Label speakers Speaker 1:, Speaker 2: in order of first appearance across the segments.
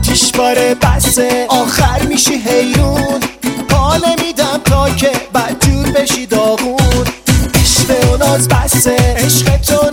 Speaker 1: آتیش باره بسه. آخر میشی حیرون. پا نمیدم تا که بدجور بشی داغون. عشق و ناز بسه. عشق تو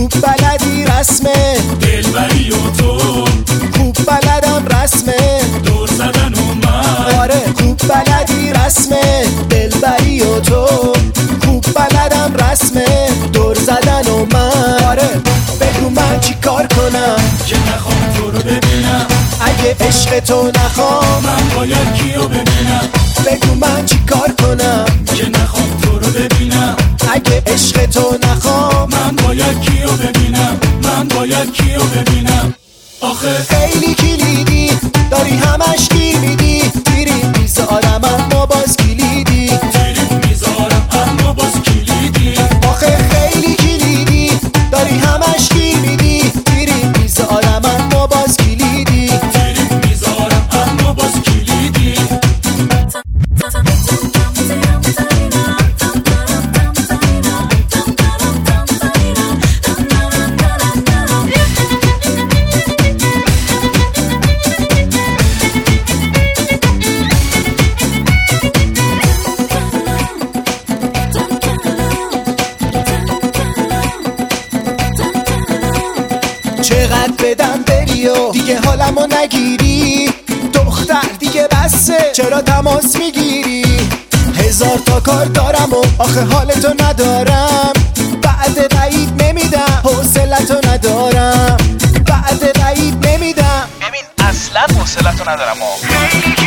Speaker 1: خوب بلدی رسمه.
Speaker 2: دلبری و تو.
Speaker 1: خوب بلدم رسمه.
Speaker 2: دور زدن و من.
Speaker 1: آره خوب بلدی رسمه. دلبری و تو. خوب بلدم رسمه. دور زدن و من. آره بگو من چی کار کنم؟
Speaker 2: که نخوام تو رو ببینم.
Speaker 1: اگه عشق تو نخوام. من
Speaker 2: باید کیو ببینم؟
Speaker 1: بگو من چی کار کنم؟
Speaker 2: که نخوام باید کیو ببینم؟ آخه
Speaker 1: خیلی کلیدی داری همش گیر میدی. تیری می‌ذارم اما و دیگه حالمو نگیری. دختر دیگه بسه چرا تماس می‌گیری؟ هزار تا کار دارم و آخه حالتو ندارم. بعد بعید نمیدم حوصلتو ندارم. بعد بعید نمیدم. ببین اصلا حوصلتو ندارم. و خیلی